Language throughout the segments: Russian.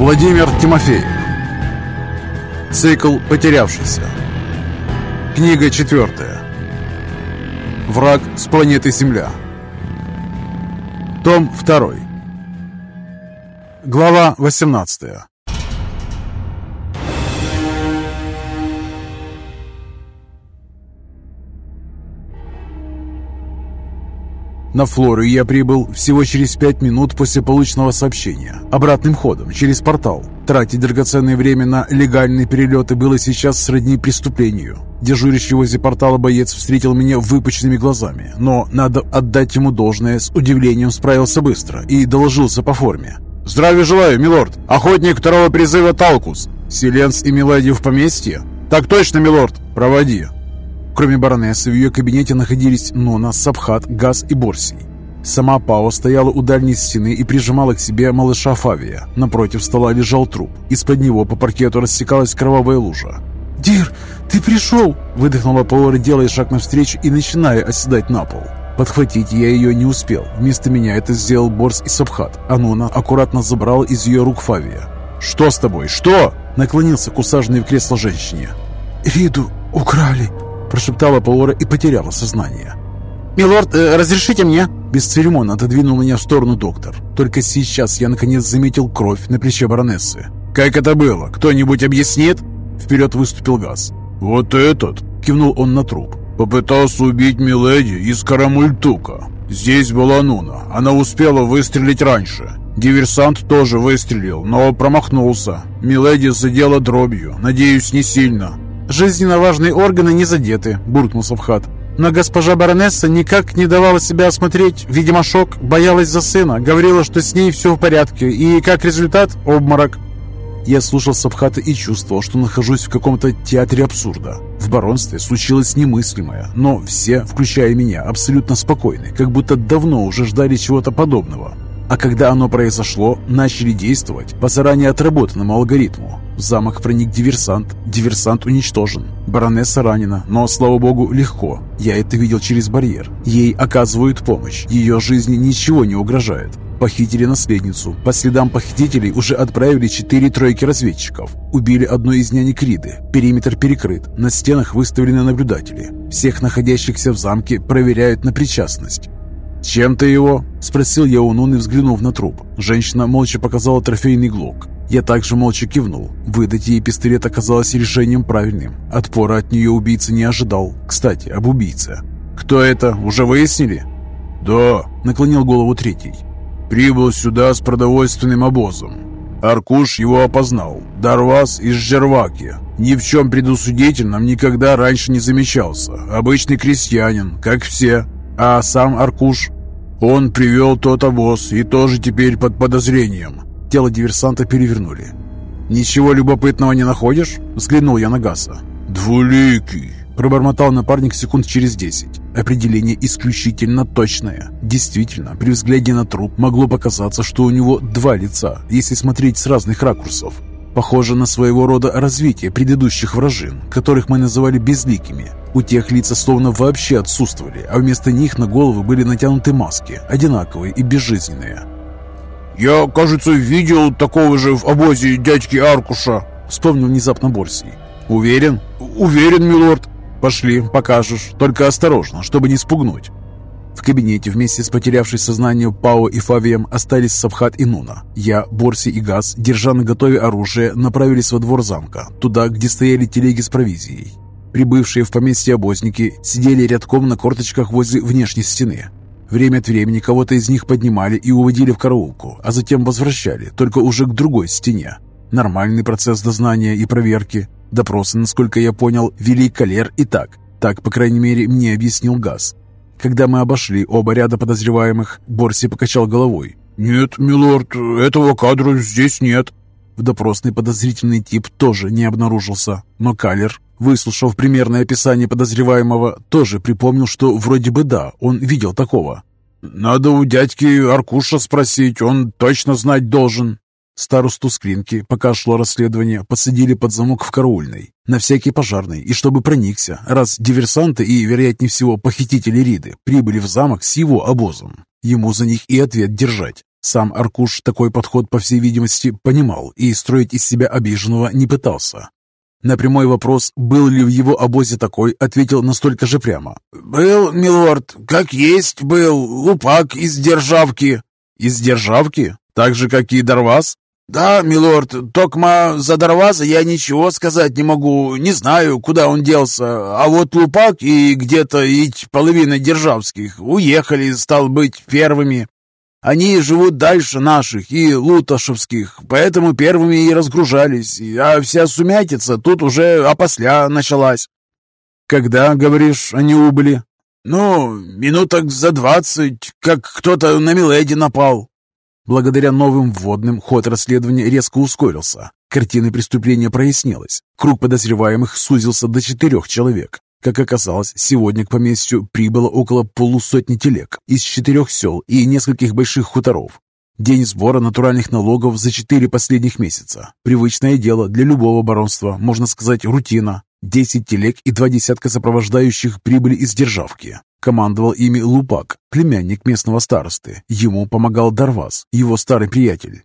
Владимир Тимофеев. Цикл «Потерявшийся» Книга четвертая. Враг с планеты Земля Том второй. Глава восемнадцатая На Флору я прибыл всего через пять минут после полученного сообщения. Обратным ходом, через портал. Тратить драгоценное время на легальные перелеты было сейчас сродни преступлению. Дежурящий возле портала боец встретил меня выпученными глазами, но надо отдать ему должное, с удивлением справился быстро и доложился по форме. «Здравия желаю, милорд! Охотник второго призыва Талкус! Селенс и миледи в поместье?» «Так точно, милорд! Проводи!» Кроме баронессы, в ее кабинете находились Нона, Сабхат, Газ и Борсий. Сама Пао стояла у дальней стены и прижимала к себе малыша Фавия. Напротив стола лежал труп. Из-под него по паркету растекалась кровавая лужа. «Дир, ты пришел!» – выдохнула Паора, делая шаг навстречу и начиная оседать на пол. Подхватить я ее не успел. Вместо меня это сделал Борс и Сабхат, а Нона аккуратно забрал из ее рук Фавия. «Что с тобой? Что?» – наклонился к усаженной в кресло женщине. «Риду украли!» Прошептала Паора и потеряла сознание. «Милорд, э, разрешите мне?» Без церемонно отодвинул меня в сторону доктор. Только сейчас я наконец заметил кровь на плече баронессы. «Как это было? Кто-нибудь объяснит?» Вперед выступил газ. «Вот этот!» — кивнул он на труп. «Попытался убить Миледи из Карамультука. Здесь была Нуна. Она успела выстрелить раньше. Диверсант тоже выстрелил, но промахнулся. Миледи задела дробью. Надеюсь, не сильно. «Жизненно важные органы не задеты», — буркнул Савхат. «Но госпожа баронесса никак не давала себя осмотреть. Видимо, шок, боялась за сына, говорила, что с ней все в порядке, и как результат — обморок». Я слушал Сабхата и чувствовал, что нахожусь в каком-то театре абсурда. В баронстве случилось немыслимое, но все, включая меня, абсолютно спокойны, как будто давно уже ждали чего-то подобного. А когда оно произошло, начали действовать по заранее отработанному алгоритму. В замок проник диверсант, диверсант уничтожен. Баронесса ранена, но, слава богу, легко. Я это видел через барьер. Ей оказывают помощь, ее жизни ничего не угрожает. Похитили наследницу. По следам похитителей уже отправили четыре тройки разведчиков. Убили одну из нянек Риды. Периметр перекрыт. На стенах выставлены наблюдатели. Всех находящихся в замке проверяют на причастность. «Чем ты его?» – спросил я у Нуны, взглянув на труп. Женщина молча показала трофейный глок. Я также молча кивнул. Выдать ей пистолет оказалось решением правильным. Отпора от нее убийца не ожидал. Кстати, об убийце. «Кто это? Уже выяснили?» «Да», – наклонил голову третий. «Прибыл сюда с продовольственным обозом. Аркуш его опознал. Дарвас из Жерваки. Ни в чем предусудительном никогда раньше не замечался. Обычный крестьянин, как все. А сам Аркуш? Он привел тот обоз и тоже теперь под подозрением. Тело диверсанта перевернули. «Ничего любопытного не находишь?» Взглянул я на Гаса. «Двуликий!» Пробормотал напарник секунд через десять. Определение исключительно точное. Действительно, при взгляде на труп могло показаться, что у него два лица, если смотреть с разных ракурсов. Похоже на своего рода развитие предыдущих вражин, которых мы называли безликими. У тех лица словно вообще отсутствовали, а вместо них на головы были натянуты маски, одинаковые и безжизненные. «Я, кажется, видел такого же в обозе дядьки Аркуша», — вспомнил внезапно Борсий. «Уверен?» «Уверен, милорд». «Пошли, покажешь, только осторожно, чтобы не спугнуть». В кабинете вместе с потерявшей сознание Пао и Фавием остались Савхат и Нуна. Я, Борси и Газ, держа на готове оружие, направились во двор замка, туда, где стояли телеги с провизией. Прибывшие в поместье обозники сидели рядком на корточках возле внешней стены. Время от времени кого-то из них поднимали и уводили в караулку, а затем возвращали, только уже к другой стене. Нормальный процесс дознания и проверки. Допросы, насколько я понял, вели Калер и так. Так, по крайней мере, мне объяснил Газ. Когда мы обошли оба ряда подозреваемых, Борси покачал головой. «Нет, милорд, этого кадра здесь нет». В допросный подозрительный тип тоже не обнаружился, но Калер, выслушав примерное описание подозреваемого, тоже припомнил, что вроде бы да, он видел такого. «Надо у дядьки Аркуша спросить, он точно знать должен». Старосту Скринки, пока шло расследование, посадили под замок в караульной, на всякий пожарный, и чтобы проникся, раз диверсанты и, вероятнее всего, похитители Риды прибыли в замок с его обозом. Ему за них и ответ держать. Сам Аркуш такой подход, по всей видимости, понимал и строить из себя обиженного не пытался. На прямой вопрос, был ли в его обозе такой, ответил настолько же прямо. «Был, милорд, как есть был, лупак из державки». «Из державки? Так же, как и Дарвас?» «Да, милорд, токма за Дарваза я ничего сказать не могу, не знаю, куда он делся, а вот Лупак и где-то и половина Державских уехали, стал быть, первыми. Они живут дальше наших и луташевских, поэтому первыми и разгружались, а вся сумятица тут уже опосля началась». «Когда, говоришь, они убыли?» «Ну, минуток за двадцать, как кто-то на Миледи напал». Благодаря новым вводным ход расследования резко ускорился. Картина преступления прояснилась. Круг подозреваемых сузился до четырех человек. Как оказалось, сегодня к поместью прибыло около полусотни телег из четырех сел и нескольких больших хуторов. День сбора натуральных налогов за четыре последних месяца. Привычное дело для любого баронства, можно сказать, рутина. Десять телег и два десятка сопровождающих прибыли из державки. Командовал ими Лупак, племянник местного старосты. Ему помогал Дарвас, его старый приятель.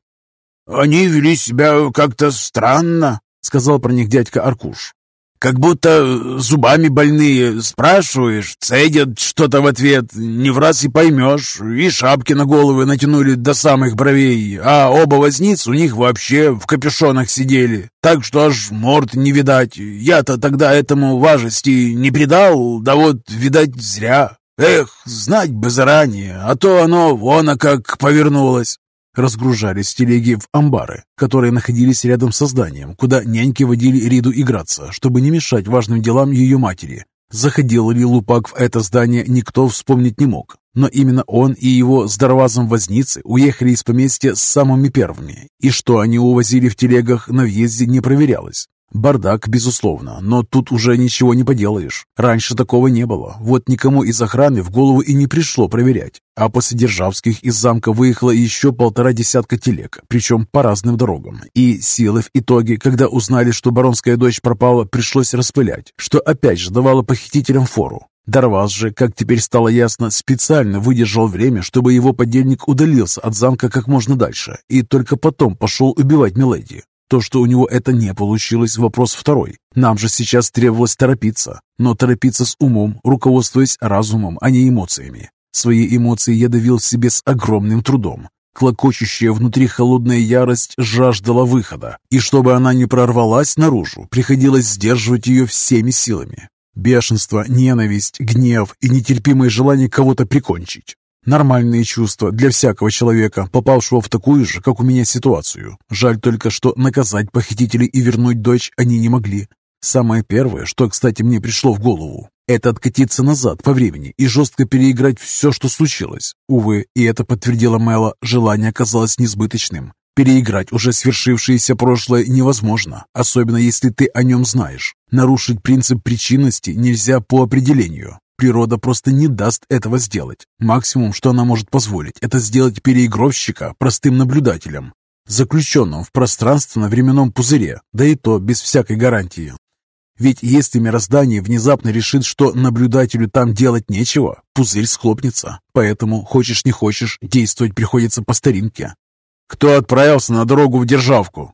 «Они вели себя как-то странно», — сказал про них дядька Аркуш. Как будто зубами больные. Спрашиваешь, цедят что-то в ответ. Не в раз и поймешь. И шапки на головы натянули до самых бровей. А оба возниц у них вообще в капюшонах сидели. Так что аж морд не видать. Я-то тогда этому важности не придал. Да вот, видать, зря. Эх, знать бы заранее, а то оно вон а как повернулось. Разгружались телеги в амбары, которые находились рядом со зданием, куда няньки водили Риду играться, чтобы не мешать важным делам ее матери. Заходил ли Лупак в это здание, никто вспомнить не мог. Но именно он и его здоровазом возницы уехали из поместья с самыми первыми. И что они увозили в телегах, на въезде не проверялось. Бардак, безусловно, но тут уже ничего не поделаешь. Раньше такого не было. Вот никому из охраны в голову и не пришло проверять. А после Державских из замка выехало еще полтора десятка телег, причем по разным дорогам. И силы в итоге, когда узнали, что баронская дочь пропала, пришлось распылять, что опять же давало похитителям фору. Дарваз же, как теперь стало ясно, специально выдержал время, чтобы его подельник удалился от замка как можно дальше, и только потом пошел убивать Миледи. То, что у него это не получилось, вопрос второй. Нам же сейчас требовалось торопиться, но торопиться с умом, руководствуясь разумом, а не эмоциями. Свои эмоции я давил себе с огромным трудом. Клокочущая внутри холодная ярость жаждала выхода, и чтобы она не прорвалась наружу, приходилось сдерживать ее всеми силами. Бешенство, ненависть, гнев и нетерпимое желание кого-то прикончить. Нормальные чувства для всякого человека, попавшего в такую же, как у меня, ситуацию. Жаль только, что наказать похитителей и вернуть дочь они не могли. Самое первое, что, кстати, мне пришло в голову, это откатиться назад по времени и жестко переиграть все, что случилось. Увы, и это подтвердило Мэла, желание оказалось несбыточным. Переиграть уже свершившееся прошлое невозможно, особенно если ты о нем знаешь. Нарушить принцип причинности нельзя по определению. Природа просто не даст этого сделать. Максимум, что она может позволить, это сделать переигровщика простым наблюдателем, заключенным в пространственно-временном пузыре, да и то без всякой гарантии. Ведь если мироздание внезапно решит, что наблюдателю там делать нечего, пузырь схлопнется. Поэтому, хочешь не хочешь, действовать приходится по старинке. «Кто отправился на дорогу в Державку?»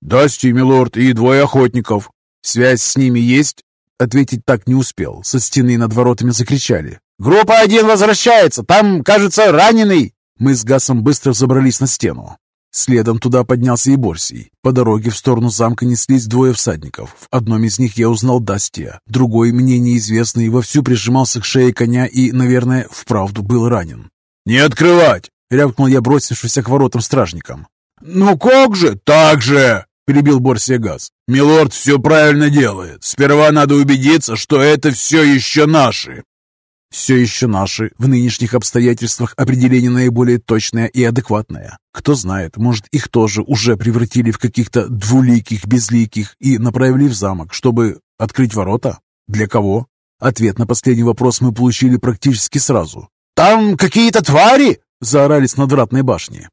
«Дасти, милорд, и двое охотников. Связь с ними есть?» Ответить так не успел. Со стены над воротами закричали. «Группа один возвращается! Там, кажется, раненый!» Мы с Гасом быстро забрались на стену. Следом туда поднялся и Борсий. По дороге в сторону замка неслись двое всадников. В одном из них я узнал Дастия, другой, мне неизвестный, вовсю прижимался к шее коня и, наверное, вправду был ранен. «Не открывать!» — рявкнул я, бросившись к воротам стражникам. «Ну как же? Так же!» — перебил Борсия Газ. «Милорд все правильно делает. Сперва надо убедиться, что это все еще наши». «Все еще наши» в нынешних обстоятельствах определение наиболее точное и адекватное. Кто знает, может, их тоже уже превратили в каких-то двуликих, безликих и направили в замок, чтобы открыть ворота? Для кого? Ответ на последний вопрос мы получили практически сразу. «Там какие-то твари!» – заорали с надвратной башни.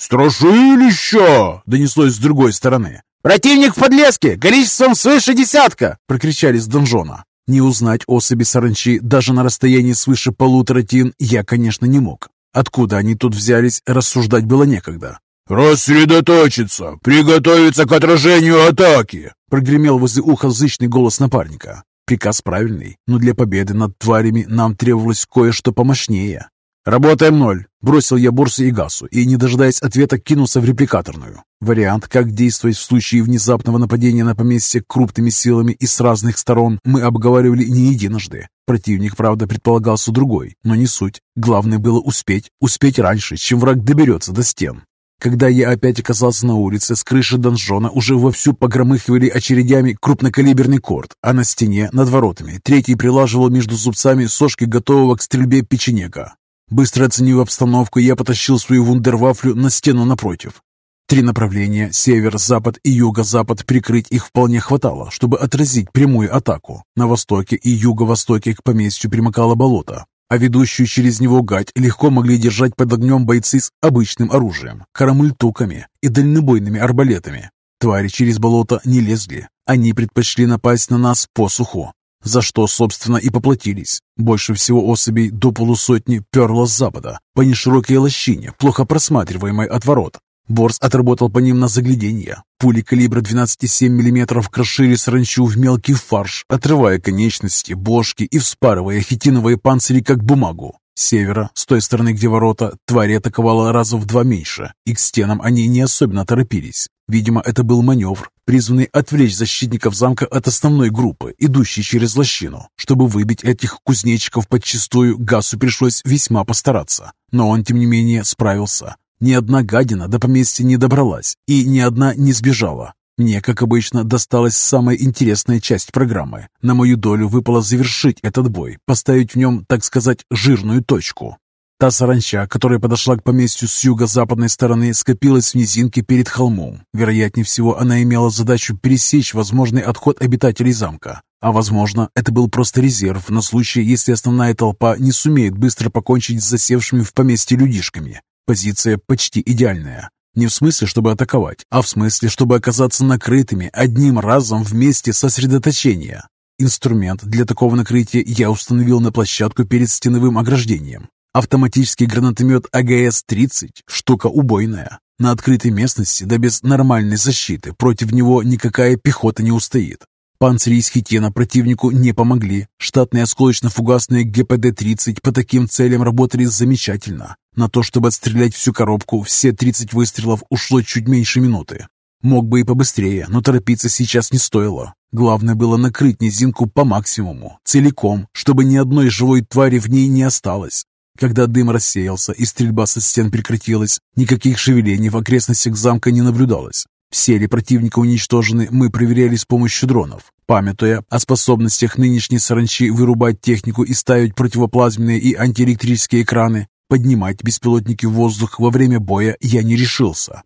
«Страшилище!» — донеслось с другой стороны. «Противник в подлеске! Количеством свыше десятка!» — прокричали с донжона. Не узнать особи саранчи даже на расстоянии свыше полутора тин я, конечно, не мог. Откуда они тут взялись, рассуждать было некогда. «Рассредоточиться! Приготовиться к отражению атаки!» Прогремел возле уха зычный голос напарника. Приказ правильный, но для победы над тварями нам требовалось кое-что помощнее. «Работаем ноль!» Бросил я Борсу и Гасу и, не дожидаясь ответа, кинулся в репликаторную. Вариант, как действовать в случае внезапного нападения на поместье крупными силами и с разных сторон, мы обговаривали не единожды. Противник, правда, предполагался другой, но не суть. Главное было успеть, успеть раньше, чем враг доберется до стен. Когда я опять оказался на улице, с крыши донжона уже вовсю погромыхивали очередями крупнокалиберный корт, а на стене, над воротами, третий прилаживал между зубцами сошки готового к стрельбе печенега. Быстро оценив обстановку, я потащил свою вундервафлю на стену напротив. Три направления – север, запад и юго-запад – прикрыть их вполне хватало, чтобы отразить прямую атаку. На востоке и юго-востоке к поместью примыкало болото, а ведущую через него гать легко могли держать под огнем бойцы с обычным оружием, карамультуками и дальнобойными арбалетами. Твари через болото не лезли, они предпочли напасть на нас по суху, за что, собственно, и поплатились. Больше всего особей до полусотни перло с запада, по неширокой лощине, плохо просматриваемой от ворот. Борс отработал по ним на загляденье. Пули калибра 12,7 мм крошили саранчу в мелкий фарш, отрывая конечности, бошки и вспарывая хитиновые панцири, как бумагу. С севера, с той стороны, где ворота, твари атаковала раза в два меньше, и к стенам они не особенно торопились. Видимо, это был маневр, призванный отвлечь защитников замка от основной группы, идущей через лощину. Чтобы выбить этих кузнечиков подчистую, Гасу пришлось весьма постараться. Но он, тем не менее, справился. Ни одна гадина до поместья не добралась, и ни одна не сбежала. Мне, как обычно, досталась самая интересная часть программы. На мою долю выпало завершить этот бой, поставить в нем, так сказать, жирную точку. Та саранча, которая подошла к поместью с юго-западной стороны, скопилась в низинке перед холмом. Вероятнее всего, она имела задачу пересечь возможный отход обитателей замка. А возможно, это был просто резерв на случай, если основная толпа не сумеет быстро покончить с засевшими в поместье людишками. Позиция почти идеальная. Не в смысле, чтобы атаковать, а в смысле, чтобы оказаться накрытыми одним разом вместе сосредоточения. Инструмент для такого накрытия я установил на площадку перед стеновым ограждением. Автоматический гранатомет АГС-30 – штука убойная. На открытой местности, да без нормальной защиты, против него никакая пехота не устоит. Панцири из хитина противнику не помогли. Штатные осколочно-фугасные ГПД-30 по таким целям работали замечательно. На то, чтобы отстрелять всю коробку, все 30 выстрелов ушло чуть меньше минуты. Мог бы и побыстрее, но торопиться сейчас не стоило. Главное было накрыть низинку по максимуму, целиком, чтобы ни одной живой твари в ней не осталось. Когда дым рассеялся и стрельба со стен прекратилась, никаких шевелений в окрестностях замка не наблюдалось. Все ли противника уничтожены, мы проверяли с помощью дронов. Памятуя о способностях нынешней саранчи вырубать технику и ставить противоплазменные и антиэлектрические экраны, поднимать беспилотники в воздух во время боя я не решился.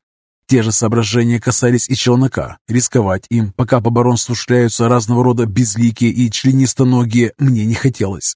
Те же соображения касались и челнока. Рисковать им, пока по баронству шляются разного рода безликие и членистоногие, мне не хотелось.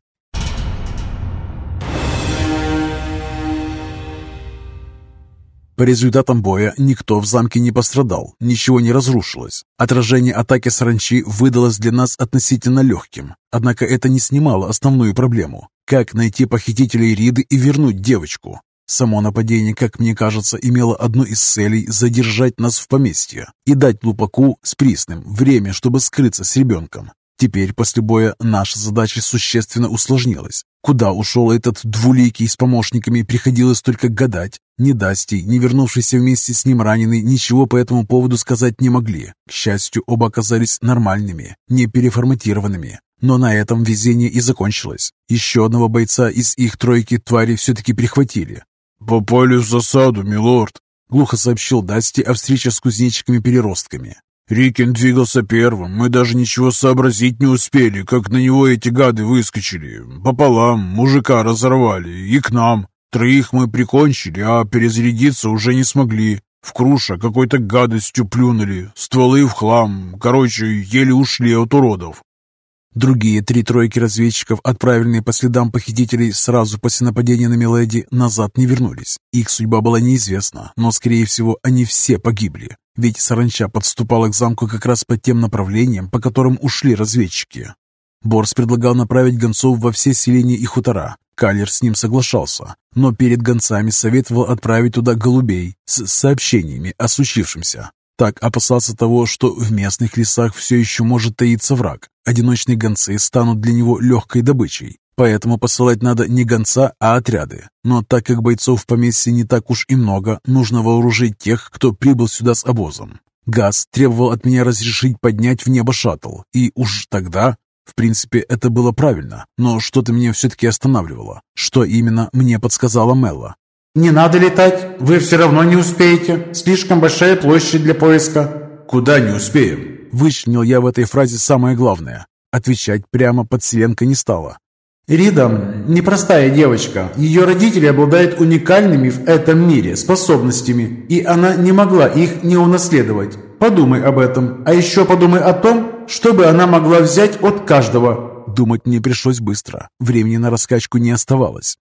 По результатам боя никто в замке не пострадал, ничего не разрушилось. Отражение атаки саранчи выдалось для нас относительно легким, однако это не снимало основную проблему. Как найти похитителей Риды и вернуть девочку? Само нападение, как мне кажется, имело одну из целей задержать нас в поместье и дать Лупаку с Присным время, чтобы скрыться с ребенком. Теперь, после боя, наша задача существенно усложнилась. Куда ушел этот двуликий с помощниками, приходилось только гадать. Ни Дасти, ни вернувшийся вместе с ним раненый ничего по этому поводу сказать не могли. К счастью, оба оказались нормальными, не переформатированными. Но на этом везение и закончилось. Еще одного бойца из их тройки твари все-таки прихватили. «Попали в засаду, милорд», — глухо сообщил Дасти о встрече с кузнечиками-переростками. Рикин двигался первым, мы даже ничего сообразить не успели, как на него эти гады выскочили. Пополам мужика разорвали и к нам. Троих мы прикончили, а перезарядиться уже не смогли. В круша какой-то гадостью плюнули, стволы в хлам. Короче, еле ушли от уродов. Другие три тройки разведчиков, отправленные по следам похитителей сразу после нападения на Миледи, назад не вернулись. Их судьба была неизвестна, но, скорее всего, они все погибли. Ведь саранча подступала к замку как раз по тем направлениям, по которым ушли разведчики. Борс предлагал направить гонцов во все селения и хутора. Калер с ним соглашался, но перед гонцами советовал отправить туда голубей с сообщениями о случившемся. Так опасался того, что в местных лесах все еще может таиться враг. Одиночные гонцы станут для него легкой добычей. Поэтому посылать надо не гонца, а отряды. Но так как бойцов в поместье не так уж и много, нужно вооружить тех, кто прибыл сюда с обозом. Газ требовал от меня разрешить поднять в небо шаттл, и уж тогда в принципе, это было правильно, но что-то меня все-таки останавливало. Что именно, мне подсказала Мелла. «Не надо летать, вы все равно не успеете. Слишком большая площадь для поиска». «Куда не успеем?» Вычленил я в этой фразе самое главное. Отвечать прямо подселенка не стала. Рида – непростая девочка. Ее родители обладают уникальными в этом мире способностями, и она не могла их не унаследовать. Подумай об этом. А еще подумай о том, чтобы она могла взять от каждого. Думать мне пришлось быстро. Времени на раскачку не оставалось.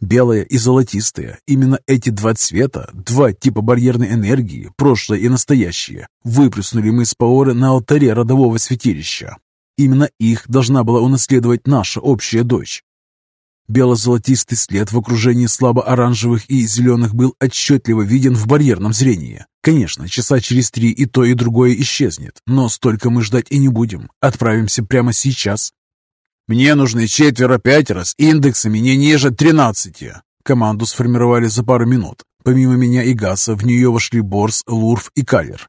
Белое и золотистое, именно эти два цвета, два типа барьерной энергии, прошлое и настоящее, выплеснули мы с Паоры на алтаре родового святилища. Именно их должна была унаследовать наша общая дочь. Бело-золотистый след в окружении слабо-оранжевых и зеленых был отчетливо виден в барьерном зрении. Конечно, часа через три и то, и другое исчезнет, но столько мы ждать и не будем. Отправимся прямо сейчас. «Мне нужны четверо-пятеро с индексами не ниже тринадцати». Команду сформировали за пару минут. Помимо меня и Гаса в нее вошли Борс, Лурф и Калер.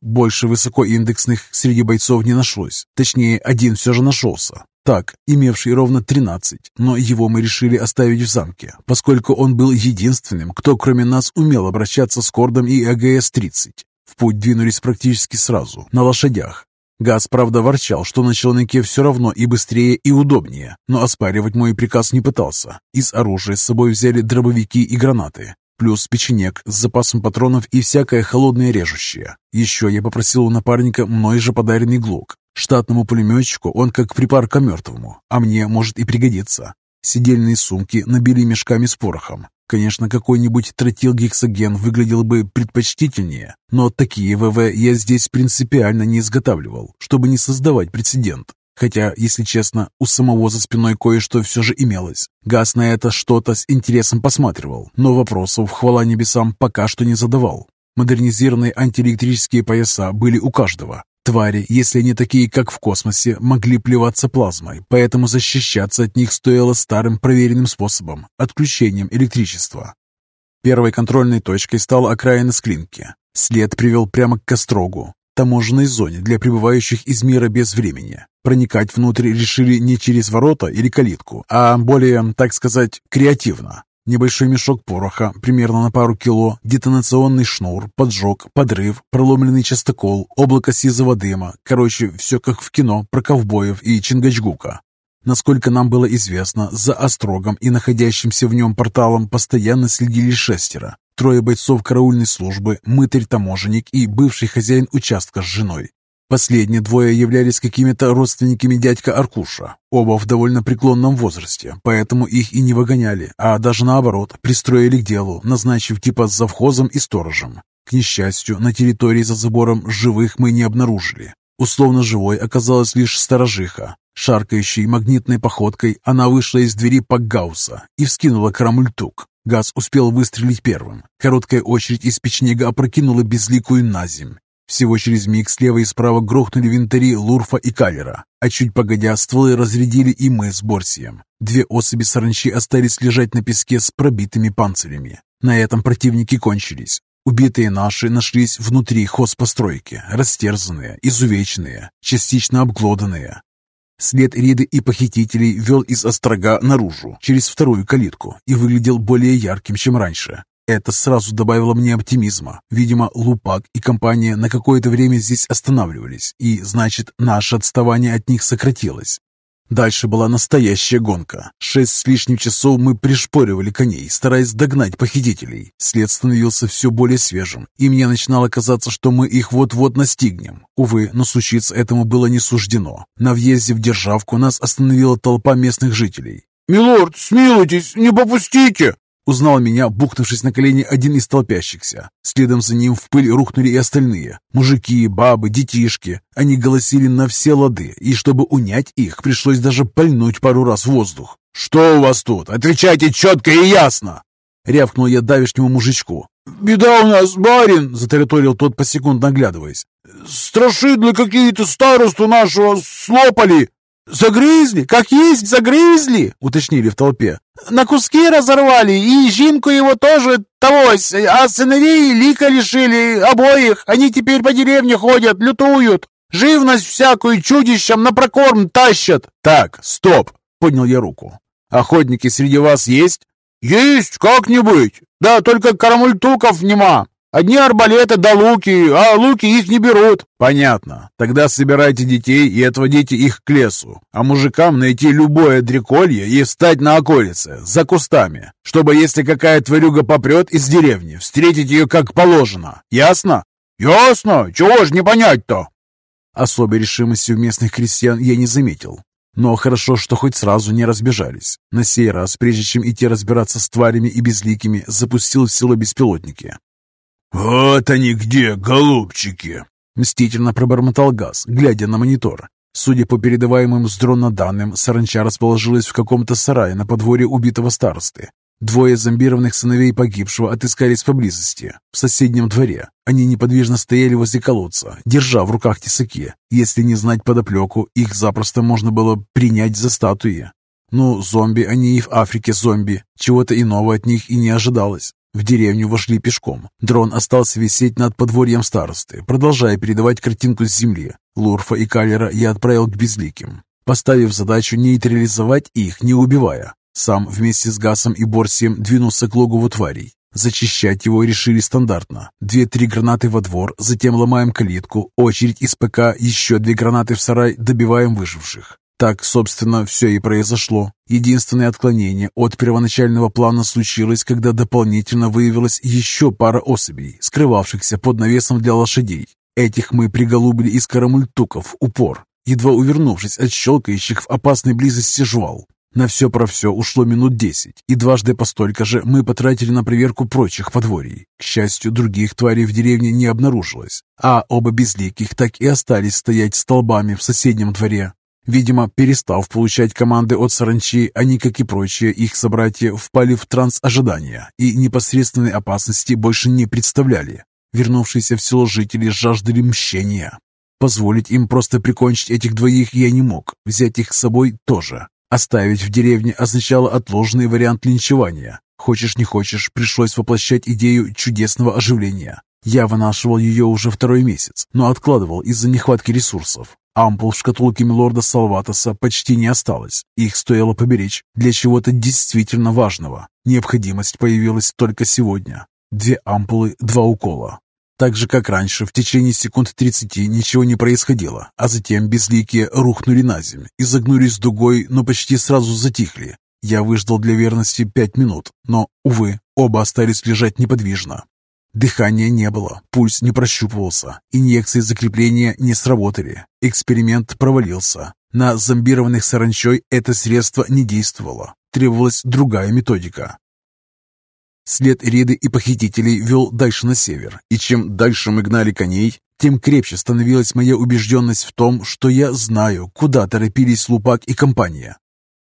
Больше высокоиндексных среди бойцов не нашлось. Точнее, один все же нашелся. Так, имевший ровно 13, но его мы решили оставить в замке, поскольку он был единственным, кто кроме нас умел обращаться с Кордом и АГС-30. В путь двинулись практически сразу, на лошадях. Газ, правда, ворчал, что на челноке все равно и быстрее, и удобнее, но оспаривать мой приказ не пытался. Из оружия с собой взяли дробовики и гранаты, плюс печенек с запасом патронов и всякое холодное режущее. Еще я попросил у напарника мной же подаренный глок, Штатному пулеметчику он как припарка мертвому, а мне может и пригодиться. Сидельные сумки набили мешками с порохом. Конечно, какой-нибудь тротилгексоген выглядел бы предпочтительнее, но такие ВВ я здесь принципиально не изготавливал, чтобы не создавать прецедент. Хотя, если честно, у самого за спиной кое-что все же имелось. Газ на это что-то с интересом посматривал, но вопросов, хвала небесам, пока что не задавал. Модернизированные антиэлектрические пояса были у каждого, Твари, если они такие, как в космосе, могли плеваться плазмой, поэтому защищаться от них стоило старым проверенным способом – отключением электричества. Первой контрольной точкой стала окраина Склинки. След привел прямо к Кострогу, таможенной зоне для прибывающих из мира без времени. Проникать внутрь решили не через ворота или калитку, а более, так сказать, креативно. Небольшой мешок пороха, примерно на пару кило, детонационный шнур, поджог, подрыв, проломленный частокол, облако сизого дыма. Короче, все как в кино про ковбоев и Чингачгука. Насколько нам было известно, за острогом и находящимся в нем порталом постоянно следили шестеро. Трое бойцов караульной службы, мытарь-таможенник и бывший хозяин участка с женой. Последние двое являлись какими-то родственниками дядька Аркуша, оба в довольно преклонном возрасте, поэтому их и не выгоняли, а даже наоборот, пристроили к делу, назначив типа завхозом и сторожем. К несчастью, на территории за забором живых мы не обнаружили. Условно живой оказалась лишь сторожиха. Шаркающей магнитной походкой она вышла из двери Пакгауса и вскинула карамультук. Газ успел выстрелить первым. Короткая очередь из печнега опрокинула безликую на. Всего через миг слева и справа грохнули винтари Лурфа и Калера, а чуть погодя стволы разрядили и мы с Борсием. Две особи саранчи остались лежать на песке с пробитыми панцирями. На этом противники кончились. Убитые наши нашлись внутри хозпостройки, растерзанные, изувеченные, частично обглоданные. След Риды и похитителей вел из острога наружу, через вторую калитку, и выглядел более ярким, чем раньше. Это сразу добавило мне оптимизма. Видимо, Лупак и компания на какое-то время здесь останавливались, и, значит, наше отставание от них сократилось. Дальше была настоящая гонка. Шесть с лишним часов мы пришпоривали коней, стараясь догнать похитителей. След становился все более свежим, и мне начинало казаться, что мы их вот-вот настигнем. Увы, но случиться этому было не суждено. На въезде в Державку нас остановила толпа местных жителей. «Милорд, смилуйтесь, не попустите!» Узнал меня, бухнувшись на колени, один из толпящихся. Следом за ним в пыль рухнули и остальные. Мужики, бабы, детишки. Они голосили на все лады, и чтобы унять их, пришлось даже пальнуть пару раз в воздух. «Что у вас тут? Отвечайте четко и ясно!» Рявкнул я давишнему мужичку. «Беда у нас, барин!» — затараторил тот посекундно оглядываясь. «Страшидлы какие-то старосту нашего слопали! «Загрызли? Как есть, загрызли!» — уточнили в толпе. «На куски разорвали, и жинку его тоже тогось, а сыновей лика лишили обоих. Они теперь по деревне ходят, лютуют, живность всякую чудищам на прокорм тащат». «Так, стоп!» — поднял я руку. «Охотники среди вас есть?» «Есть, как не быть. Да только карамультуков нема. Одни арбалеты да луки, а луки их не берут». «Понятно. Тогда собирайте детей и отводите их к лесу, а мужикам найти любое дреколье и встать на околице, за кустами, чтобы, если какая тварюга попрет из деревни, встретить ее как положено. Ясно?» «Ясно. Чего ж не понять-то?» Особой решимости у местных крестьян я не заметил. Но хорошо, что хоть сразу не разбежались. На сей раз, прежде чем идти разбираться с тварями и безликими, запустил в село беспилотники. «Вот они где, голубчики!» Мстительно пробормотал Газ, глядя на монитор. Судя по передаваемым с дрона данным, саранча расположилась в каком-то сарае на подворье убитого старосты. Двое зомбированных сыновей погибшего отыскались поблизости, в соседнем дворе. Они неподвижно стояли возле колодца, держа в руках тесаки. Если не знать подоплеку, их запросто можно было принять за статуи. Ну, зомби они и в Африке зомби. Чего-то иного от них и не ожидалось. В деревню вошли пешком. Дрон остался висеть над подворьем старосты, продолжая передавать картинку с земли. Лурфа и Калера я отправил к безликим, поставив задачу нейтрализовать их, не убивая. Сам вместе с Гасом и Борсием двинулся к логову тварей. Зачищать его решили стандартно. Две-три гранаты во двор, затем ломаем калитку, очередь из ПК, еще две гранаты в сарай, добиваем выживших. Так, собственно, все и произошло. Единственное отклонение от первоначального плана случилось, когда дополнительно выявилась еще пара особей, скрывавшихся под навесом для лошадей. Этих мы приголубили из карамультуков упор, едва увернувшись от щелкающих в опасной близости жвал. На все про все ушло минут десять, и дважды по столько же мы потратили на проверку прочих подворий. К счастью, других тварей в деревне не обнаружилось, а оба безликих так и остались стоять столбами в соседнем дворе. Видимо, перестав получать команды от саранчи, они, как и прочие их собратья, впали в транс ожидания и непосредственной опасности больше не представляли. Вернувшиеся в село жители жаждали мщения. Позволить им просто прикончить этих двоих я не мог, взять их с собой тоже. Оставить в деревне означало отложенный вариант линчевания. Хочешь не хочешь, пришлось воплощать идею чудесного оживления. Я вынашивал ее уже второй месяц, но откладывал из-за нехватки ресурсов. Ампул в шкатулке милорда Салватоса почти не осталось. Их стоило поберечь для чего-то действительно важного. Необходимость появилась только сегодня. Две ампулы, два укола. Так же, как раньше, в течение секунд 30 ничего не происходило, а затем безликие рухнули на землю, изогнулись дугой, но почти сразу затихли. Я выждал для верности пять минут, но, увы, оба остались лежать неподвижно. Дыхания не было, пульс не прощупывался, инъекции закрепления не сработали. Эксперимент провалился. На зомбированных саранчой это средство не действовало. Требовалась другая методика. След Риды и похитителей вел дальше на север, и чем дальше мы гнали коней, тем крепче становилась моя убежденность в том, что я знаю, куда торопились Лупак и компания.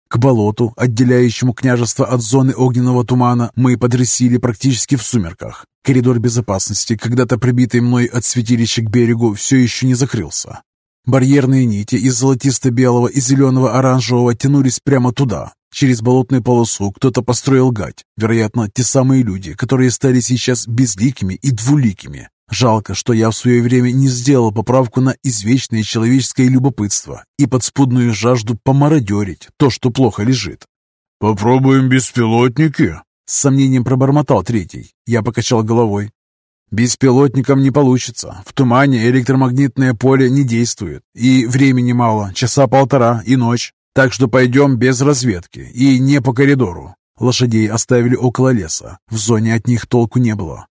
К болоту, отделяющему княжество от зоны огненного тумана, мы подрысили практически в сумерках. Коридор безопасности, когда-то пробитый мной от святилища к берегу, все еще не закрылся. Барьерные нити из золотисто-белого и зеленого-оранжевого тянулись прямо туда. Через болотную полосу кто-то построил гать. Вероятно, те самые люди, которые стали сейчас безликими и двуликими. Жалко, что я в свое время не сделал поправку на извечное человеческое любопытство и подспудную жажду помародерить то, что плохо лежит. «Попробуем беспилотники?» С сомнением пробормотал третий. Я покачал головой. «Беспилотником не получится. В тумане электромагнитное поле не действует. И времени мало, часа полтора и ночь. Так что пойдем без разведки и не по коридору. Лошадей оставили около леса. В зоне от них толку не было.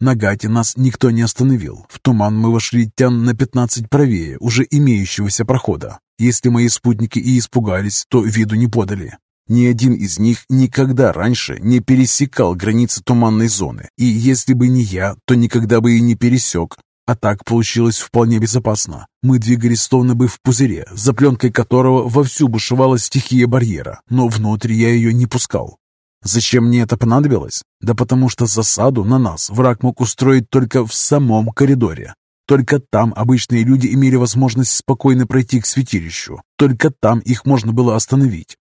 На гате нас никто не остановил. В туман мы вошли тян на 15 правее уже имеющегося прохода. Если мои спутники и испугались, то виду не подали. Ни один из них никогда раньше не пересекал границы туманной зоны, и если бы не я, то никогда бы и не пересек. А так получилось вполне безопасно. Мы двигались словно бы в пузыре, за пленкой которого вовсю бушевала стихия барьера, но внутрь я ее не пускал. Зачем мне это понадобилось? Да потому что засаду на нас враг мог устроить только в самом коридоре. Только там обычные люди имели возможность спокойно пройти к святилищу. Только там их можно было остановить.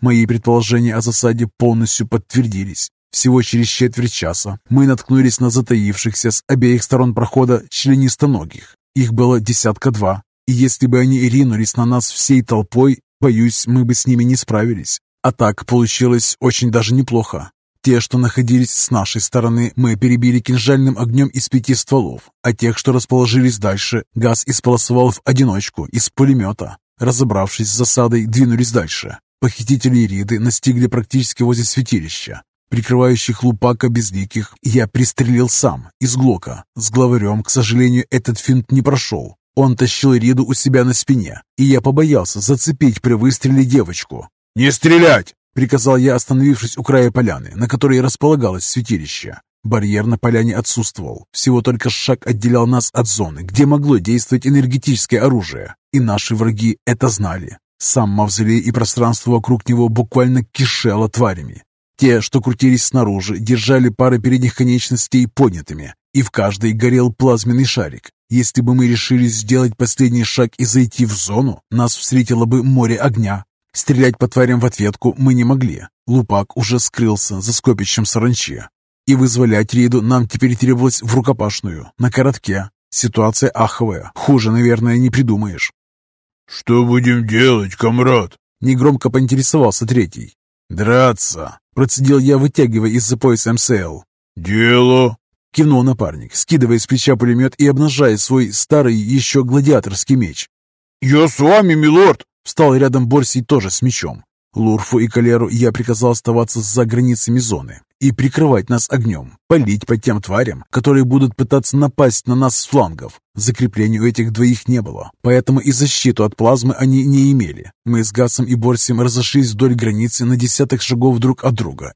Мои предположения о засаде полностью подтвердились. Всего через четверть часа мы наткнулись на затаившихся с обеих сторон прохода членистоногих. Их было десятка два, и если бы они ринулись на нас всей толпой, боюсь, мы бы с ними не справились. А так получилось очень даже неплохо. Те, что находились с нашей стороны, мы перебили кинжальным огнем из пяти стволов, а тех, что расположились дальше, газ исполосовал в одиночку из пулемета. Разобравшись с засадой, двинулись дальше. Похитители Ириды настигли практически возле святилища. Прикрывающих Лупака безликих я пристрелил сам, из Глока. С главарем, к сожалению, этот финт не прошел. Он тащил Риду у себя на спине, и я побоялся зацепить при выстреле девочку. «Не стрелять!» — приказал я, остановившись у края поляны, на которой располагалось святилище. Барьер на поляне отсутствовал. Всего только шаг отделял нас от зоны, где могло действовать энергетическое оружие. И наши враги это знали. Сам мавзолей и пространство вокруг него буквально кишело тварями. Те, что крутились снаружи, держали пары передних конечностей поднятыми, и в каждой горел плазменный шарик. Если бы мы решили сделать последний шаг и зайти в зону, нас встретило бы море огня. Стрелять по тварям в ответку мы не могли. Лупак уже скрылся за скопищем саранчи. И вызволять Риду нам теперь требовалось в рукопашную, на коротке. Ситуация аховая, хуже, наверное, не придумаешь. «Что будем делать, комрад?» Негромко поинтересовался третий. «Драться!» Процедил я, вытягивая из-за пояса МСЛ. «Дело!» Кивнул напарник, скидывая с плеча пулемет и обнажая свой старый еще гладиаторский меч. «Я с вами, милорд!» Встал рядом Борсий тоже с мечом. Лурфу и Калеру я приказал оставаться за границами зоны и прикрывать нас огнем, полить по тем тварям, которые будут пытаться напасть на нас с флангов. Закреплений у этих двоих не было, поэтому и защиту от плазмы они не имели. Мы с Гасом и Борсием разошлись вдоль границы на десяток шагов друг от друга.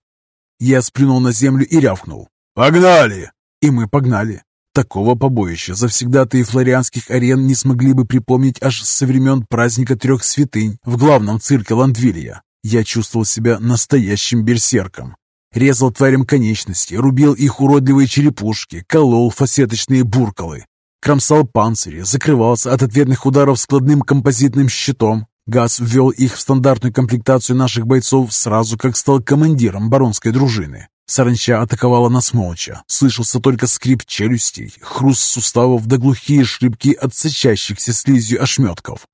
Я сплюнул на землю и рявкнул. «Погнали!» И мы погнали. Такого побоища завсегда-то и флорианских арен не смогли бы припомнить аж со времен праздника трех святынь в главном цирке Ландвилья. Я чувствовал себя настоящим берсерком. Резал тварям конечности, рубил их уродливые черепушки, колол фасеточные буркалы. Кромсал панцири, закрывался от ответных ударов складным композитным щитом. Газ ввел их в стандартную комплектацию наших бойцов сразу, как стал командиром баронской дружины. Саранча атаковала нас молча. Слышался только скрип челюстей, хруст суставов да глухие шлепки от сочащихся слизью ошметков.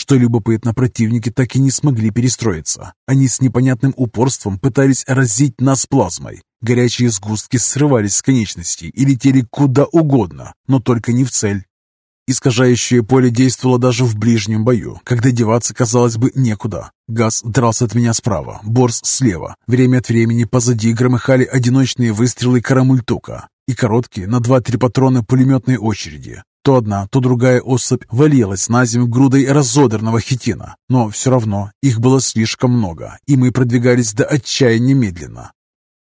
Что любопытно, противники так и не смогли перестроиться. Они с непонятным упорством пытались разить нас плазмой. Горячие сгустки срывались с конечностей и летели куда угодно, но только не в цель. Искажающее поле действовало даже в ближнем бою, когда деваться, казалось бы, некуда. Газ дрался от меня справа, Борс слева. Время от времени позади громыхали одиночные выстрелы карамультука и короткие на два-три патрона пулеметной очереди. То одна, то другая особь валилась на землю грудой разодранного хитина, но все равно их было слишком много, и мы продвигались до отчаяния медленно.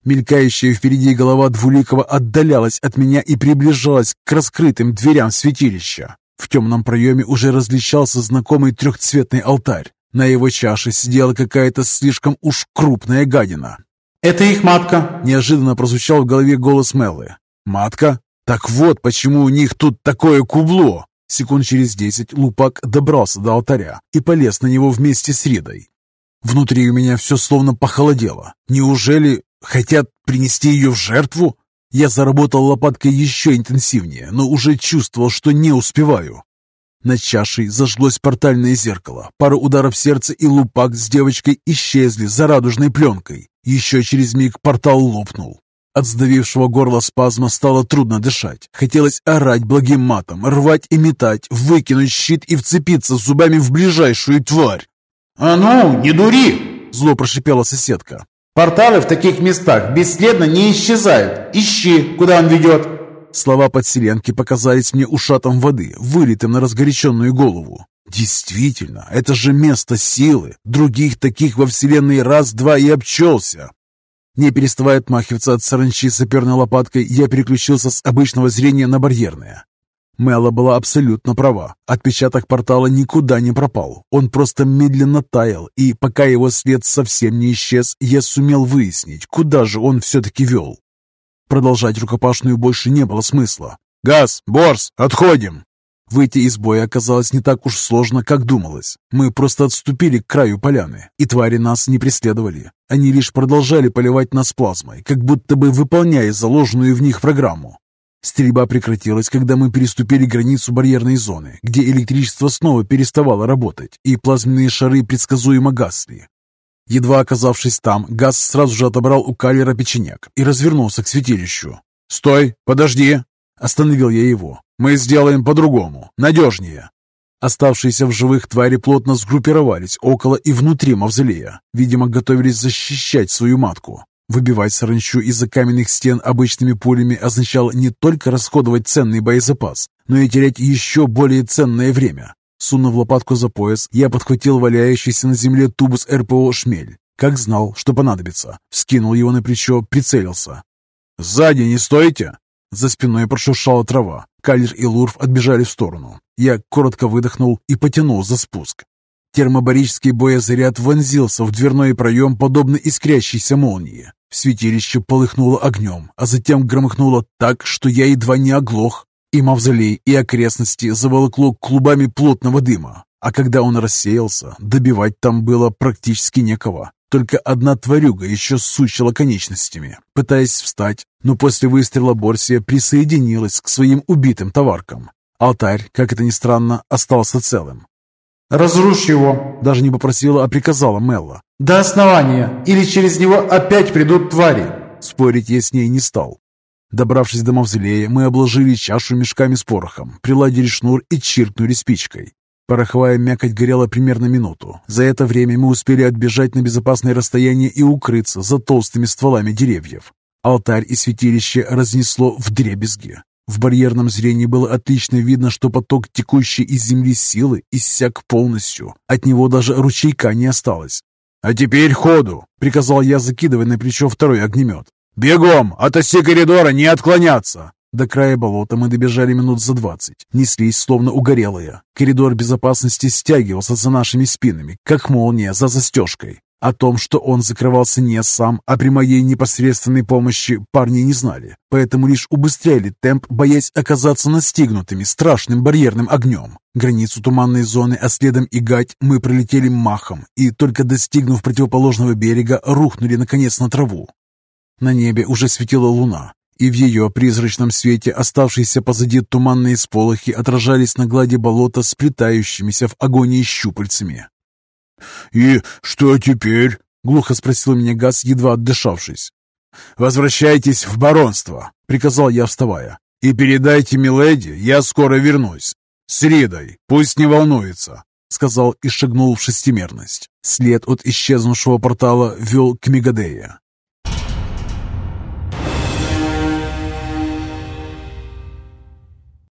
Мелькающая впереди голова Двуликова отдалялась от меня и приближалась к раскрытым дверям святилища. В темном проеме уже различался знакомый трехцветный алтарь. На его чаше сидела какая-то слишком уж крупная гадина. «Это их матка!» – неожиданно прозвучал в голове голос Меллы. «Матка? Так вот, почему у них тут такое кубло!» Секунд через десять Лупак добрался до алтаря и полез на него вместе с Ридой. Внутри у меня все словно похолодело. Неужели хотят принести ее в жертву? Я заработал лопаткой еще интенсивнее, но уже чувствовал, что не успеваю. Над чашей зажглось портальное зеркало. Пара ударов сердца и лупак с девочкой исчезли за радужной пленкой. Еще через миг портал лопнул. От сдавившего горла спазма стало трудно дышать. Хотелось орать благим матом, рвать и метать, выкинуть щит и вцепиться зубами в ближайшую тварь. «А ну, не дури!» – зло прошипела соседка. «Порталы в таких местах бесследно не исчезают. Ищи, куда он ведет!» Слова подселенки показались мне ушатом воды, вылитым на разгоряченную голову. Действительно, это же место силы. Других таких во Вселенной раз-два и обчелся. Не переставая отмахиваться от саранчи саперной лопаткой, я переключился с обычного зрения на барьерное. Мела была абсолютно права. Отпечаток портала никуда не пропал. Он просто медленно таял, и пока его свет совсем не исчез, я сумел выяснить, куда же он все-таки вел. Продолжать рукопашную больше не было смысла. «Газ! Борс! Отходим!» Выйти из боя оказалось не так уж сложно, как думалось. Мы просто отступили к краю поляны, и твари нас не преследовали. Они лишь продолжали поливать нас плазмой, как будто бы выполняя заложенную в них программу. Стрельба прекратилась, когда мы переступили границу барьерной зоны, где электричество снова переставало работать, и плазменные шары предсказуемо гасли. Едва оказавшись там, Газ сразу же отобрал у Калера печенек и развернулся к святилищу. «Стой! Подожди!» Остановил я его. «Мы сделаем по-другому, надежнее!» Оставшиеся в живых твари плотно сгруппировались около и внутри мавзолея. Видимо, готовились защищать свою матку. Выбивать саранчу из-за каменных стен обычными пулями означало не только расходовать ценный боезапас, но и терять еще более ценное время. Сунув лопатку за пояс, я подхватил валяющийся на земле тубус РПО «Шмель». Как знал, что понадобится. Вскинул его на плечо, прицелился. «Сзади не стойте!» За спиной прошуршала трава. Калер и Лурф отбежали в сторону. Я коротко выдохнул и потянул за спуск. Термобарический боезаряд вонзился в дверной проем, подобно искрящейся молнии. Святилище полыхнуло огнем, а затем громыхнуло так, что я едва не оглох. И мавзолей, и окрестности заволокло клубами плотного дыма. А когда он рассеялся, добивать там было практически некого. Только одна тварюга еще сучила конечностями, пытаясь встать, но после выстрела Борсия присоединилась к своим убитым товаркам. Алтарь, как это ни странно, остался целым. «Разрушь его!» Даже не попросила, а приказала Мелла. «До основания, или через него опять придут твари!» Спорить я с ней не стал. Добравшись до мавзолея, мы обложили чашу мешками с порохом, приладили шнур и чиркнули спичкой. Пороховая мякоть горела примерно минуту. За это время мы успели отбежать на безопасное расстояние и укрыться за толстыми стволами деревьев. Алтарь и святилище разнесло в дребезги. В барьерном зрении было отлично видно, что поток текущей из земли силы иссяк полностью. От него даже ручейка не осталось. «А теперь ходу!» — приказал я, закидывая на плечо второй огнемет. «Бегом! От оси коридора не отклоняться!» До края болота мы добежали минут за двадцать. Неслись, словно угорелые. Коридор безопасности стягивался за нашими спинами, как молния за застежкой. О том, что он закрывался не сам, а при моей непосредственной помощи, парни не знали, поэтому лишь убыстряли темп, боясь оказаться настигнутыми страшным барьерным огнем. Границу туманной зоны, а следом и гать, мы пролетели махом и, только достигнув противоположного берега, рухнули наконец на траву. На небе уже светила луна, и в ее призрачном свете оставшиеся позади туманные сполохи отражались на глади болота сплетающимися в агонии щупальцами. «И что теперь?» — глухо спросил меня Газ, едва отдышавшись. «Возвращайтесь в баронство», — приказал я, вставая. «И передайте Миледи, я скоро вернусь. С Ридой, пусть не волнуется», — сказал и шагнул в шестимерность. След от исчезнувшего портала вел к Мегадея.